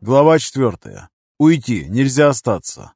Глава четвертая. Уйти, нельзя остаться.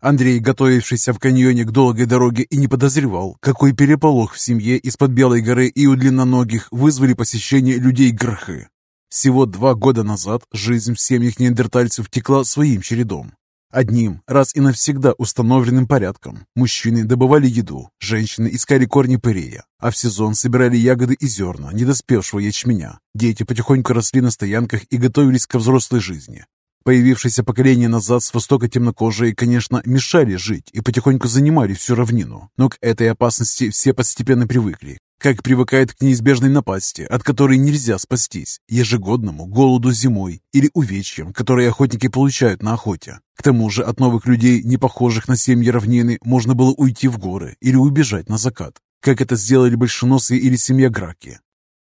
Андрей, готовившийся в каньоне к долгой дороге, и не подозревал, какой переполох в семье из-под Белой горы и у длинноногих вызвали посещение людей Грхы. Всего два года назад жизнь в семьях неандертальцев текла своим чередом. Одним, раз и навсегда установленным порядком. Мужчины добывали еду, женщины искали корни пырея, а в сезон собирали ягоды и зерна недоспевшего ячменя. Дети потихоньку росли на стоянках и готовились ко взрослой жизни. Появившееся поколение назад с востока темнокожие, конечно, мешали жить и потихоньку занимали всю равнину, но к этой опасности все постепенно привыкли, как привыкает к неизбежной напасти, от которой нельзя спастись, ежегодному голоду зимой или увечьям, которые охотники получают на охоте. К тому же от новых людей, не похожих на семьи равнины, можно было уйти в горы или убежать на закат, как это сделали большеносые или семья Граки.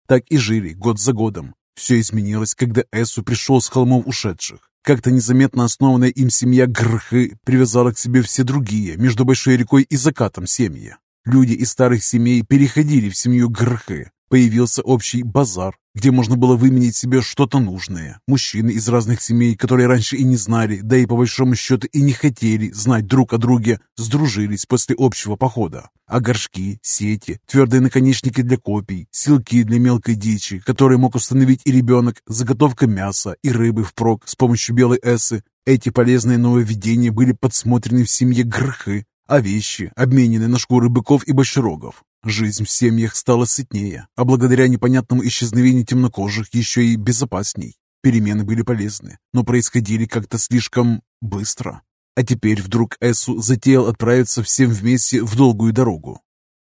Так и жили год за годом. Все изменилось, когда Эсу пришел с холмов ушедших. Как-то незаметно основанная им семья Грхы привязала к себе все другие, между Большой рекой и закатом семьи. Люди из старых семей переходили в семью Грхы. Появился общий базар, где можно было выменить себе что-то нужное. Мужчины из разных семей, которые раньше и не знали, да и по большому счету и не хотели знать друг о друге, сдружились после общего похода. А горшки, сети, твердые наконечники для копий, силки для мелкой дичи, которые мог установить и ребенок, заготовка мяса и рыбы впрок с помощью белой эсы, эти полезные нововведения были подсмотрены в семье Грхы, а вещи обменены на шкуры быков и бочерогов. Жизнь в семьях стала сытнее, а благодаря непонятному исчезновению темнокожих еще и безопасней. Перемены были полезны, но происходили как-то слишком быстро. А теперь вдруг Эсу затеял отправиться всем вместе в долгую дорогу.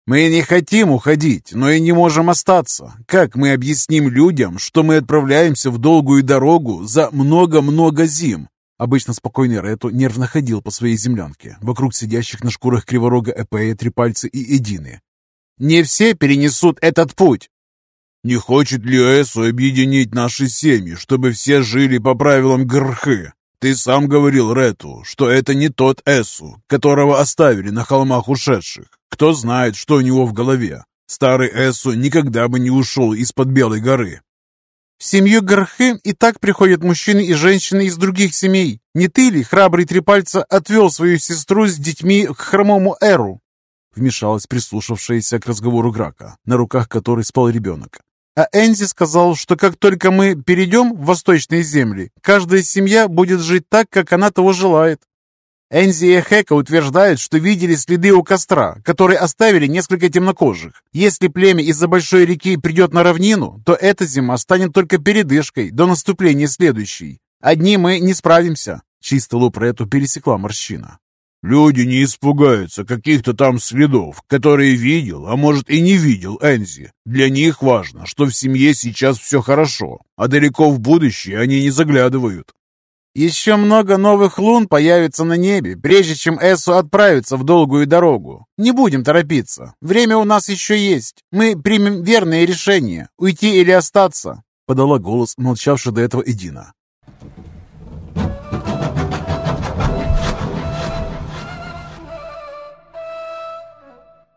«Мы не хотим уходить, но и не можем остаться. Как мы объясним людям, что мы отправляемся в долгую дорогу за много-много зим, Обычно спокойный Рету нервно ходил по своей землянке, вокруг сидящих на шкурах криворога Эпея, Трипальцы и Эдины. «Не все перенесут этот путь!» «Не хочет ли Эсу объединить наши семьи, чтобы все жили по правилам Грхы? Ты сам говорил Рету, что это не тот Эсу, которого оставили на холмах ушедших. Кто знает, что у него в голове. Старый Эсу никогда бы не ушел из-под Белой горы, в семью Гархем и так приходят мужчины и женщины из других семей. Не ты ли, храбрый Трипальца, отвел свою сестру с детьми к хромому Эру?» Вмешалась прислушавшаяся к разговору Грака, на руках которой спал ребенок. А Энзи сказал, что как только мы перейдем в восточные земли, каждая семья будет жить так, как она того желает. Энзи и Хека утверждают, что видели следы у костра, который оставили несколько темнокожих. Если племя из-за большой реки придет на равнину, то эта зима станет только передышкой до наступления следующей. Одни мы не справимся. Чисто лоб Рету пересекла морщина. Люди не испугаются каких-то там следов, которые видел, а может и не видел Энзи. Для них важно, что в семье сейчас все хорошо, а далеко в будущее они не заглядывают. Еще много новых лун появится на небе, прежде чем Эсу отправится в долгую дорогу. Не будем торопиться. Время у нас еще есть. Мы примем верное решение, уйти или остаться», — подала голос молчавшая до этого Эдина.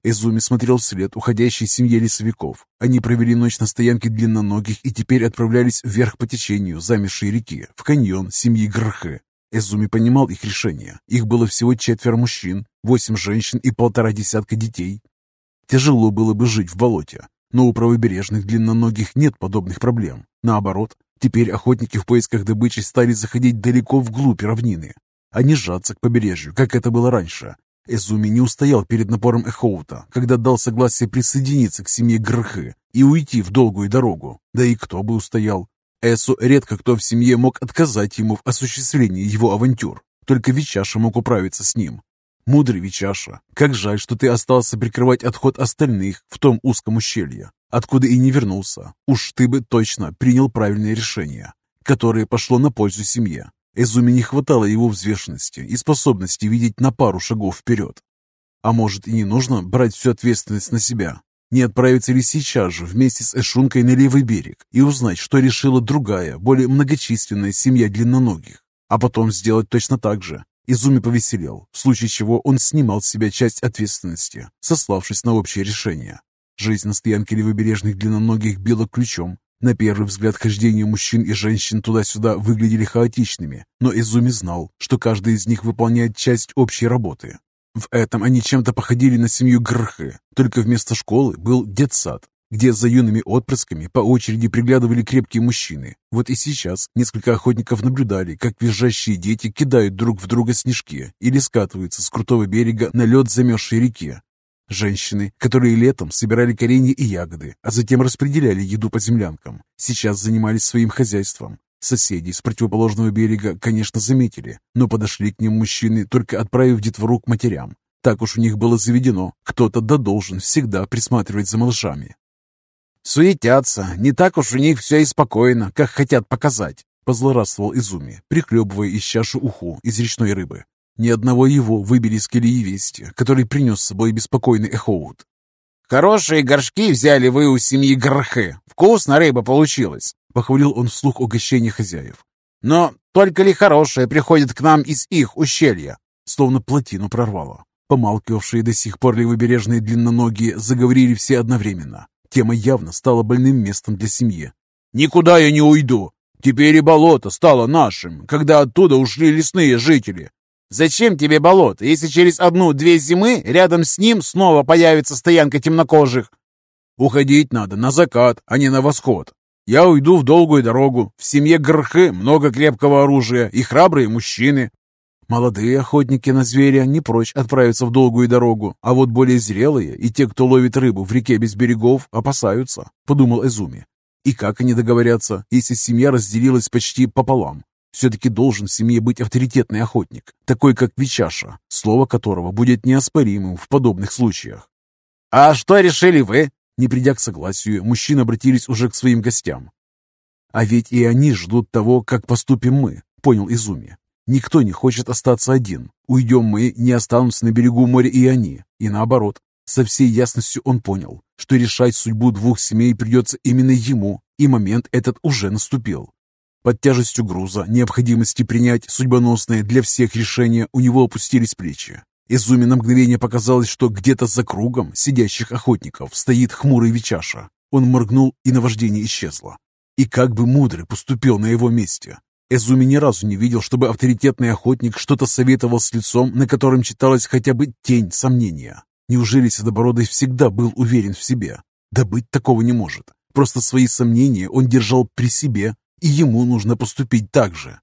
Изуми смотрел вслед уходящей семье лесовиков. Они провели ночь на стоянке длинноногих и теперь отправлялись вверх по течению замершей реки, в каньон семьи Грхе. Изуми понимал их решение. Их было всего четверо мужчин, восемь женщин и полтора десятка детей. Тяжело было бы жить в болоте, но у правобережных длинноногих нет подобных проблем. Наоборот, теперь охотники в поисках добычи стали заходить далеко вглубь равнины, а не сжаться к побережью, как это было раньше, Эзуми не устоял перед напором Эхоута, когда дал согласие присоединиться к семье Грхы и уйти в долгую дорогу. Да и кто бы устоял? Эсу редко кто в семье мог отказать ему в осуществлении его авантюр. Только Вичаша мог управиться с ним. Мудрый Вичаша, как жаль, что ты остался прикрывать отход остальных в том узком ущелье, откуда и не вернулся. Уж ты бы точно принял правильное решение, которое пошло на пользу семье. Эзуми не хватало его взвешенности и способности видеть на пару шагов вперед. А может и не нужно брать всю ответственность на себя? Не отправиться ли сейчас же вместе с Эшункой на левый берег и узнать, что решила другая, более многочисленная семья длинноногих? А потом сделать точно так же. Изуми повеселел, в случае чего он снимал с себя часть ответственности, сославшись на общее решение. Жизнь на стоянке левобережных длинноногих била ключом. На первый взгляд хождение мужчин и женщин туда-сюда выглядели хаотичными, но Изуми знал, что каждый из них выполняет часть общей работы. В этом они чем-то походили на семью Грхы, только вместо школы был детсад, где за юными отпрысками по очереди приглядывали крепкие мужчины. Вот и сейчас несколько охотников наблюдали, как визжащие дети кидают друг в друга снежки или скатываются с крутого берега на лед замерзшей реки. Женщины, которые летом собирали коренья и ягоды, а затем распределяли еду по землянкам, сейчас занимались своим хозяйством. Соседи с противоположного берега, конечно, заметили, но подошли к ним мужчины, только отправив детвору к матерям. Так уж у них было заведено, кто-то да должен всегда присматривать за малышами. «Суетятся, не так уж у них все и спокойно, как хотят показать», позлорадствовал Изуми, прихлебывая из чаши уху из речной рыбы. Ни одного его выбили из колеи вести, который принес с собой беспокойный Эхоут. «Хорошие горшки взяли вы у семьи Грхы. Вкусно рыба получилась», — похвалил он вслух угощение хозяев. «Но только ли хорошее приходит к нам из их ущелья?» Словно плотину прорвало. Помалкивавшие до сих пор левобережные длинноногие заговорили все одновременно. Тема явно стала больным местом для семьи. «Никуда я не уйду. Теперь и болото стало нашим, когда оттуда ушли лесные жители. Зачем тебе болото, если через одну-две зимы рядом с ним снова появится стоянка темнокожих? Уходить надо на закат, а не на восход. Я уйду в долгую дорогу. В семье Грхы много крепкого оружия и храбрые мужчины. Молодые охотники на зверя не прочь отправиться в долгую дорогу, а вот более зрелые и те, кто ловит рыбу в реке без берегов, опасаются, подумал Эзуми. И как они договорятся, если семья разделилась почти пополам? Все-таки должен в семье быть авторитетный охотник, такой как Вичаша, слово которого будет неоспоримым в подобных случаях. «А что решили вы?» Не придя к согласию, мужчины обратились уже к своим гостям. «А ведь и они ждут того, как поступим мы», — понял Изуми. Никто не хочет остаться один. Уйдем мы, не останутся на берегу моря и они. И наоборот. Со всей ясностью он понял, что решать судьбу двух семей придется именно ему, и момент этот уже наступил. Под тяжестью груза, необходимости принять судьбоносное для всех решение, у него опустились плечи. Изуме на мгновение показалось, что где-то за кругом сидящих охотников стоит хмурый Вичаша. Он моргнул, и наваждение исчезло. И как бы мудрый поступил на его месте. Эзуми ни разу не видел, чтобы авторитетный охотник что-то советовал с лицом, на котором читалась хотя бы тень сомнения. Неужели Седобородый всегда был уверен в себе? Да быть такого не может. Просто свои сомнения он держал при себе, и ему нужно поступить так же.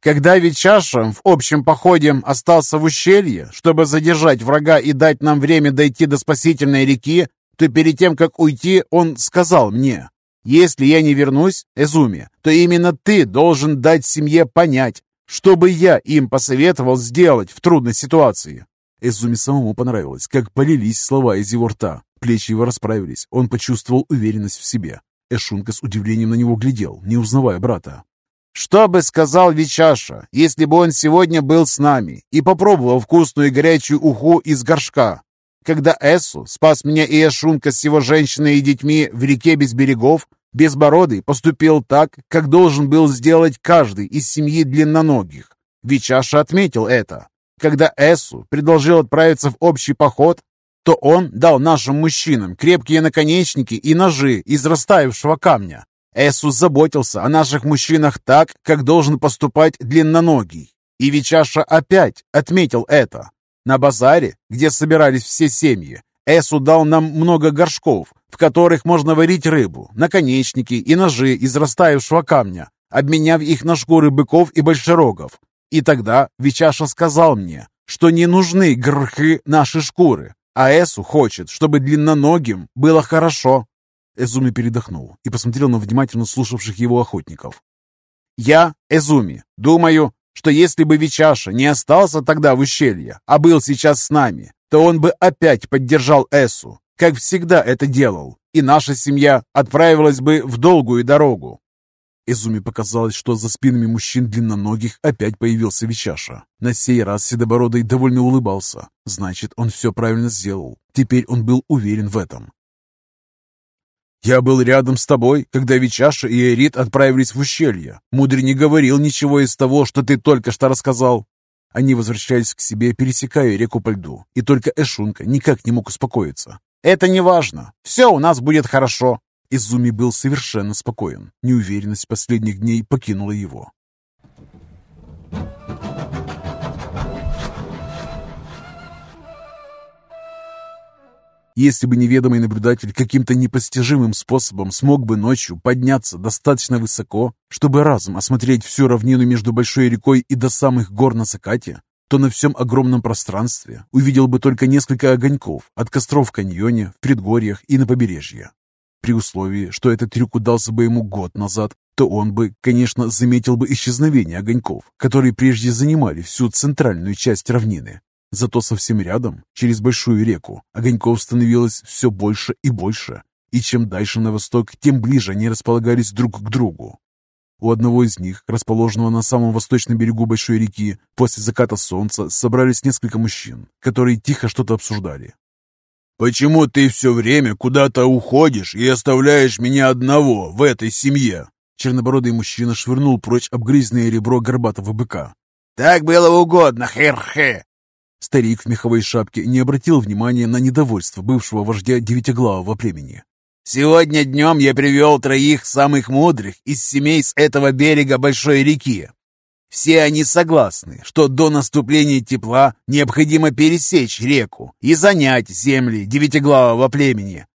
Когда Вичаша в общем походе остался в ущелье, чтобы задержать врага и дать нам время дойти до спасительной реки, то перед тем, как уйти, он сказал мне, если я не вернусь, Эзуми, то именно ты должен дать семье понять, что бы я им посоветовал сделать в трудной ситуации. Эзуми самому понравилось, как полились слова из его рта. Плечи его расправились, он почувствовал уверенность в себе. Эшунка с удивлением на него глядел, не узнавая брата. «Что бы сказал Вичаша, если бы он сегодня был с нами и попробовал вкусную горячую уху из горшка? Когда Эсу спас меня и Эшунка с его женщиной и детьми в реке без берегов, Безбородый поступил так, как должен был сделать каждый из семьи длинноногих. Вичаша отметил это. Когда Эсу предложил отправиться в общий поход, то он дал нашим мужчинам крепкие наконечники и ножи из растаявшего камня. Эсу заботился о наших мужчинах так, как должен поступать длинноногий. И Вичаша опять отметил это. На базаре, где собирались все семьи, Эсу дал нам много горшков, в которых можно варить рыбу, наконечники и ножи из растаявшего камня, обменяв их на шкуры быков и большерогов. И тогда Вичаша сказал мне, что не нужны грхы наши шкуры, а Эсу хочет, чтобы длинноногим было хорошо. Эзуми передохнул и посмотрел на внимательно слушавших его охотников. «Я, Эзуми, думаю, что если бы Вичаша не остался тогда в ущелье, а был сейчас с нами, то он бы опять поддержал Эсу, как всегда это делал, и наша семья отправилась бы в долгую дорогу. Изуми показалось, что за спинами мужчин длинноногих опять появился Вичаша. На сей раз Седобородый довольно улыбался. Значит, он все правильно сделал. Теперь он был уверен в этом. «Я был рядом с тобой, когда Вичаша и Эрит отправились в ущелье. Мудрый не говорил ничего из того, что ты только что рассказал. Они возвращались к себе, пересекая реку по льду, и только Эшунка никак не мог успокоиться. «Это не важно. Все у нас будет хорошо». Изуми был совершенно спокоен. Неуверенность последних дней покинула его. Если бы неведомый наблюдатель каким-то непостижимым способом смог бы ночью подняться достаточно высоко, чтобы разом осмотреть всю равнину между большой рекой и до самых гор на закате, то на всем огромном пространстве увидел бы только несколько огоньков от костров в каньоне, в предгорьях и на побережье. При условии, что этот трюк удался бы ему год назад, то он бы, конечно, заметил бы исчезновение огоньков, которые прежде занимали всю центральную часть равнины. Зато совсем рядом, через большую реку, огоньков становилось все больше и больше, и чем дальше на восток, тем ближе они располагались друг к другу. У одного из них, расположенного на самом восточном берегу большой реки, после заката солнца собрались несколько мужчин, которые тихо что-то обсуждали. «Почему ты все время куда-то уходишь и оставляешь меня одного в этой семье?» Чернобородый мужчина швырнул прочь обгрызенное ребро горбатого быка. «Так было угодно, хер-хе!» Старик в меховой шапке не обратил внимания на недовольство бывшего вождя девятиглавого племени. «Сегодня днем я привел троих самых мудрых из семей с этого берега большой реки. Все они согласны, что до наступления тепла необходимо пересечь реку и занять земли девятиглавого племени.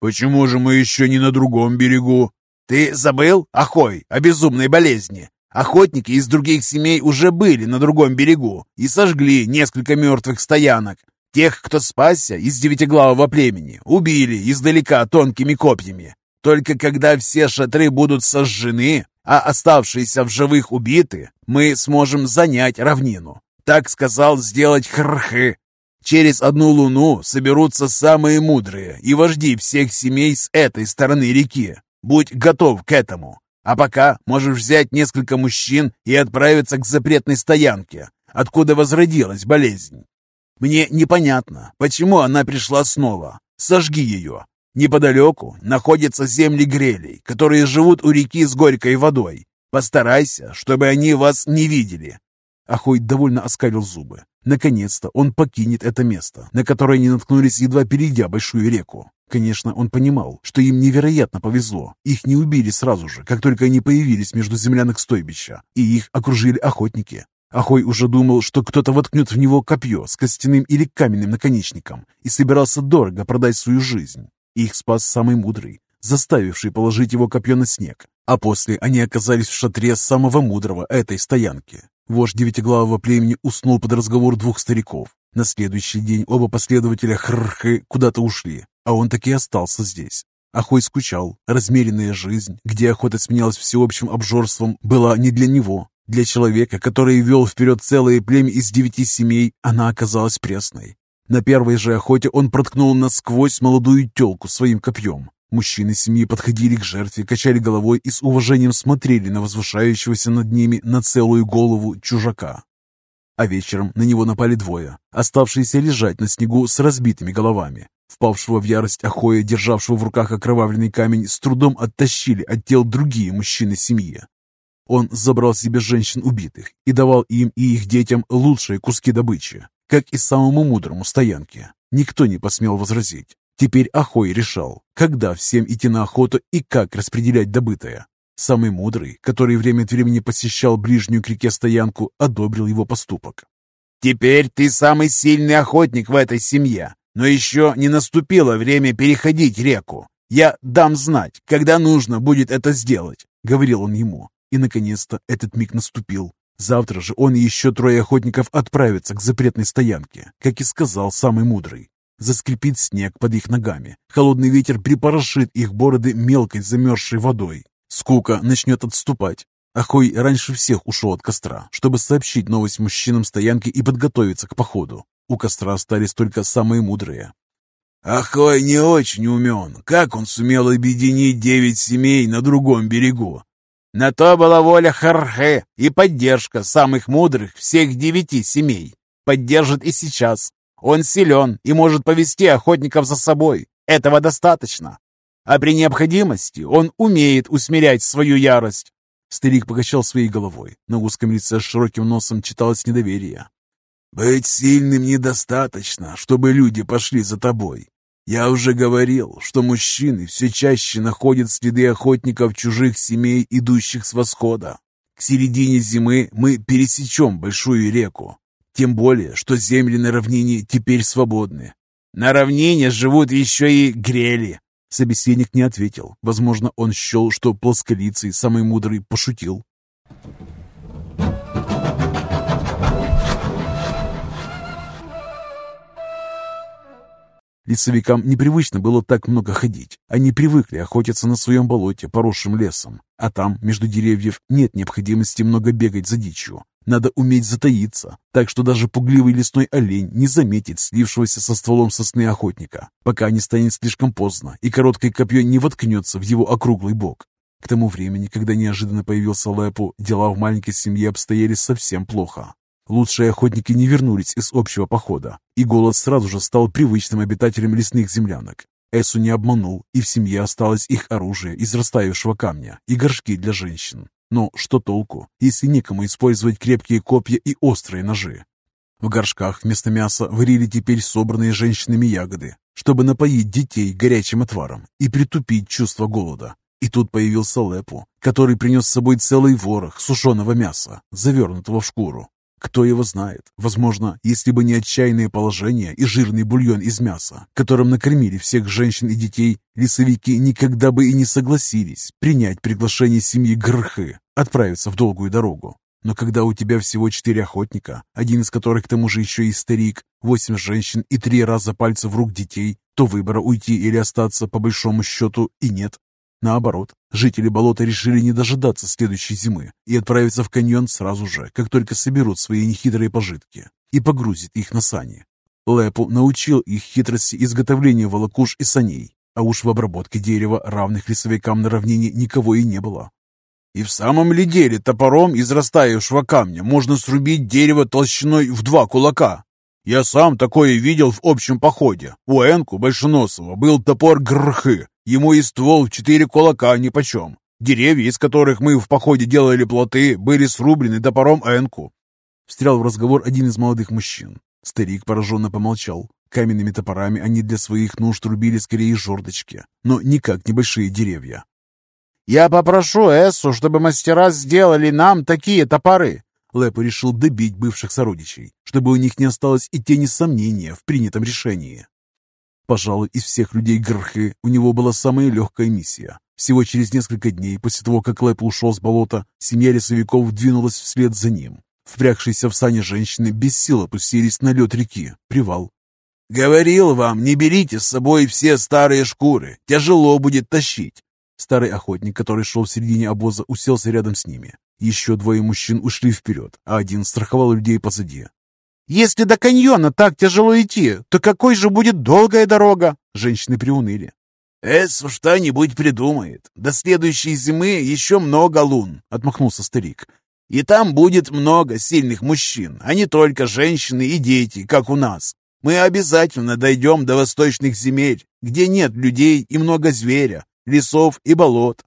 Почему же мы еще не на другом берегу? Ты забыл, Ахой, о безумной болезни? Охотники из других семей уже были на другом берегу и сожгли несколько мертвых стоянок. Тех, кто спасся из девятиглавого племени, убили издалека тонкими копьями. Только когда все шатры будут сожжены, а оставшиеся в живых убиты, мы сможем занять равнину. Так сказал сделать Хрхы. Через одну луну соберутся самые мудрые и вожди всех семей с этой стороны реки. Будь готов к этому. А пока можешь взять несколько мужчин и отправиться к запретной стоянке, откуда возродилась болезнь. Мне непонятно, почему она пришла снова. Сожги ее. Неподалеку находятся земли грелей, которые живут у реки с горькой водой. Постарайся, чтобы они вас не видели. Ахой довольно оскалил зубы. Наконец-то он покинет это место, на которое они наткнулись, едва перейдя большую реку. Конечно, он понимал, что им невероятно повезло. Их не убили сразу же, как только они появились между землянок стойбища, и их окружили охотники. Ахой уже думал, что кто-то воткнет в него копье с костяным или каменным наконечником и собирался дорого продать свою жизнь. Их спас самый мудрый, заставивший положить его копье на снег. А после они оказались в шатре самого мудрого этой стоянки. Вождь девятиглавого племени уснул под разговор двух стариков. На следующий день оба последователя Хрхы куда-то ушли, а он таки остался здесь. Ахой скучал. Размеренная жизнь, где охота сменялась всеобщим обжорством, была не для него. Для человека, который вел вперед целое племя из девяти семей, она оказалась пресной. На первой же охоте он проткнул насквозь молодую телку своим копьем. Мужчины семьи подходили к жертве, качали головой и с уважением смотрели на возвышающегося над ними на целую голову чужака. А вечером на него напали двое, оставшиеся лежать на снегу с разбитыми головами. Впавшего в ярость Ахоя, державшего в руках окровавленный камень, с трудом оттащили от тел другие мужчины семьи. Он забрал себе женщин убитых и давал им и их детям лучшие куски добычи, как и самому мудрому стоянке. Никто не посмел возразить. Теперь Ахой решал, когда всем идти на охоту и как распределять добытое. Самый мудрый, который время от времени посещал ближнюю к реке стоянку, одобрил его поступок. «Теперь ты самый сильный охотник в этой семье, но еще не наступило время переходить реку. Я дам знать, когда нужно будет это сделать», — говорил он ему. И, наконец-то, этот миг наступил. Завтра же он и еще трое охотников отправятся к запретной стоянке, как и сказал самый мудрый. Заскрипит снег под их ногами. Холодный ветер припорошит их бороды мелкой замерзшей водой. Скука начнет отступать. Ахой раньше всех ушел от костра, чтобы сообщить новость мужчинам стоянки и подготовиться к походу. У костра остались только самые мудрые. Ахой не очень умен. Как он сумел объединить девять семей на другом берегу? На то была воля Хархе и поддержка самых мудрых всех девяти семей. Поддержит и сейчас. Он силен и может повести охотников за собой. Этого достаточно. А при необходимости он умеет усмирять свою ярость. Старик покачал своей головой. На узком лице с широким носом читалось недоверие. «Быть сильным недостаточно, чтобы люди пошли за тобой. Я уже говорил, что мужчины все чаще находят следы охотников чужих семей, идущих с восхода. К середине зимы мы пересечем большую реку. Тем более, что земли на равнине теперь свободны. На равнине живут еще и грели. Собеседник не ответил. Возможно, он счел, что плосколицый, самый мудрый, пошутил. Лесовикам непривычно было так много ходить. Они привыкли охотиться на своем болоте, поросшим лесом. А там, между деревьев, нет необходимости много бегать за дичью. Надо уметь затаиться, так что даже пугливый лесной олень не заметит слившегося со стволом сосны охотника, пока не станет слишком поздно и короткое копье не воткнется в его округлый бок. К тому времени, когда неожиданно появился Лепу, дела в маленькой семье обстояли совсем плохо. Лучшие охотники не вернулись из общего похода, и голод сразу же стал привычным обитателем лесных землянок. Эсу не обманул, и в семье осталось их оружие из растаявшего камня и горшки для женщин. Но что толку, если некому использовать крепкие копья и острые ножи? В горшках вместо мяса варили теперь собранные женщинами ягоды, чтобы напоить детей горячим отваром и притупить чувство голода. И тут появился Лепу, который принес с собой целый ворох сушеного мяса, завернутого в шкуру. Кто его знает? Возможно, если бы не отчаянное положение и жирный бульон из мяса, которым накормили всех женщин и детей, лесовики никогда бы и не согласились принять приглашение семьи Грхы отправиться в долгую дорогу. Но когда у тебя всего четыре охотника, один из которых к тому же еще и старик, восемь женщин и три раза пальца в рук детей, то выбора уйти или остаться по большому счету и нет. Наоборот, жители болота решили не дожидаться следующей зимы и отправиться в каньон сразу же, как только соберут свои нехитрые пожитки, и погрузить их на сани. Лепу научил их хитрости изготовления волокуш и саней, а уж в обработке дерева равных лесовикам на равнине никого и не было. И в самом ли деле топором из растаявшего камня можно срубить дерево толщиной в два кулака? Я сам такое видел в общем походе. У Энку Большеносова был топор Грхы, Ему и ствол в четыре кулака нипочем. Деревья, из которых мы в походе делали плоты, были срублены топором Энку. Встрял в разговор один из молодых мужчин. Старик пораженно помолчал. Каменными топорами они для своих нужд рубили скорее жердочки, но никак небольшие деревья. «Я попрошу Эссу, чтобы мастера сделали нам такие топоры!» Лепо решил добить бывших сородичей, чтобы у них не осталось и тени сомнения в принятом решении. Пожалуй, из всех людей Грхы у него была самая легкая миссия. Всего через несколько дней после того, как Лэп ушел с болота, семья лесовиков двинулась вслед за ним. Впрягшиеся в сани женщины без сил опустились на лед реки. Привал. «Говорил вам, не берите с собой все старые шкуры. Тяжело будет тащить». Старый охотник, который шел в середине обоза, уселся рядом с ними. Еще двое мужчин ушли вперед, а один страховал людей позади. «Если до каньона так тяжело идти, то какой же будет долгая дорога?» Женщины приуныли. «Эс что-нибудь придумает. До следующей зимы еще много лун», — отмахнулся старик. «И там будет много сильных мужчин, а не только женщины и дети, как у нас. Мы обязательно дойдем до восточных земель, где нет людей и много зверя, лесов и болот.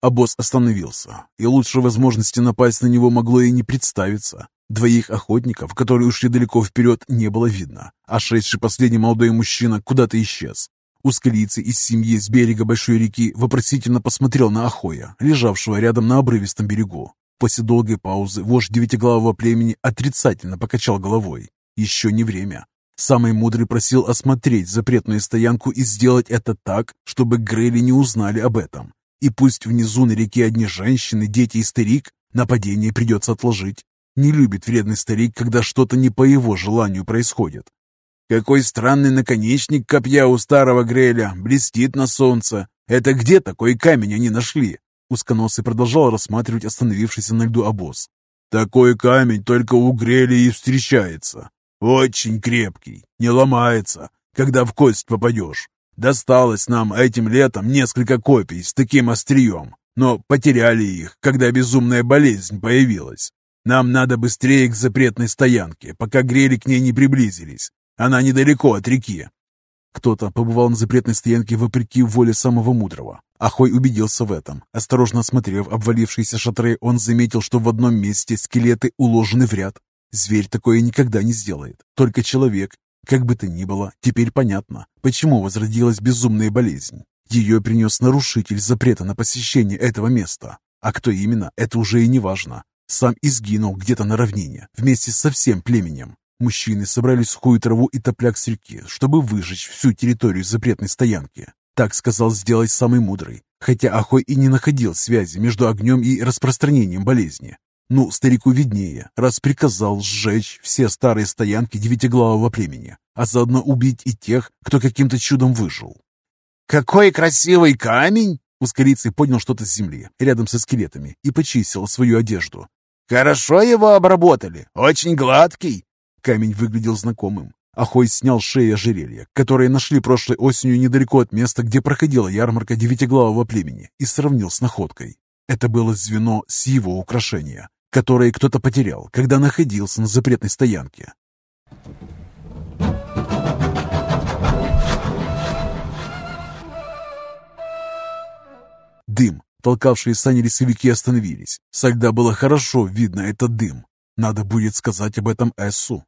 А остановился, и лучшей возможности напасть на него могло и не представиться. Двоих охотников, которые ушли далеко вперед, не было видно, а шедший последний молодой мужчина куда-то исчез. Ускалийцы из семьи с берега большой реки вопросительно посмотрел на Ахоя, лежавшего рядом на обрывистом берегу. После долгой паузы вождь девятиглавого племени отрицательно покачал головой. Еще не время. Самый мудрый просил осмотреть запретную стоянку и сделать это так, чтобы Грейли не узнали об этом. И пусть внизу на реке одни женщины, дети и старик, нападение придется отложить. Не любит вредный старик, когда что-то не по его желанию происходит. Какой странный наконечник копья у старого Греля, блестит на солнце. Это где такой камень они нашли? Узконосый продолжал рассматривать остановившийся на льду обоз. Такой камень только у Греля и встречается. Очень крепкий, не ломается, когда в кость попадешь. Досталось нам этим летом несколько копий с таким острием, но потеряли их, когда безумная болезнь появилась. Нам надо быстрее к запретной стоянке, пока грели к ней не приблизились. Она недалеко от реки. Кто-то побывал на запретной стоянке вопреки воле самого мудрого. Ахой убедился в этом. Осторожно осмотрев обвалившиеся шатры, он заметил, что в одном месте скелеты уложены в ряд. Зверь такое никогда не сделает. Только человек. Как бы то ни было, теперь понятно, почему возродилась безумная болезнь. Ее принес нарушитель запрета на посещение этого места. А кто именно, это уже и не важно. Сам изгинул где-то на равнине, вместе со всем племенем. Мужчины собрали сухую траву и топляк с реки, чтобы выжечь всю территорию запретной стоянки. Так сказал сделать самый мудрый, хотя Ахой и не находил связи между огнем и распространением болезни. Ну, старику виднее, раз приказал сжечь все старые стоянки девятиглавого племени, а заодно убить и тех, кто каким-то чудом выжил. «Какой красивый камень!» Ускорицей поднял что-то с земли, рядом со скелетами, и почистил свою одежду. «Хорошо его обработали, очень гладкий. Камень выглядел знакомым. Ахой снял с шеи ожерелье, которое нашли прошлой осенью недалеко от места, где проходила ярмарка девятиглавого племени, и сравнил с находкой. Это было звено с его украшения, которое кто-то потерял, когда находился на запретной стоянке. Дым. Толкавшие сани лесовики остановились. Со льда было хорошо видно этот дым. Надо будет сказать об этом Эссу.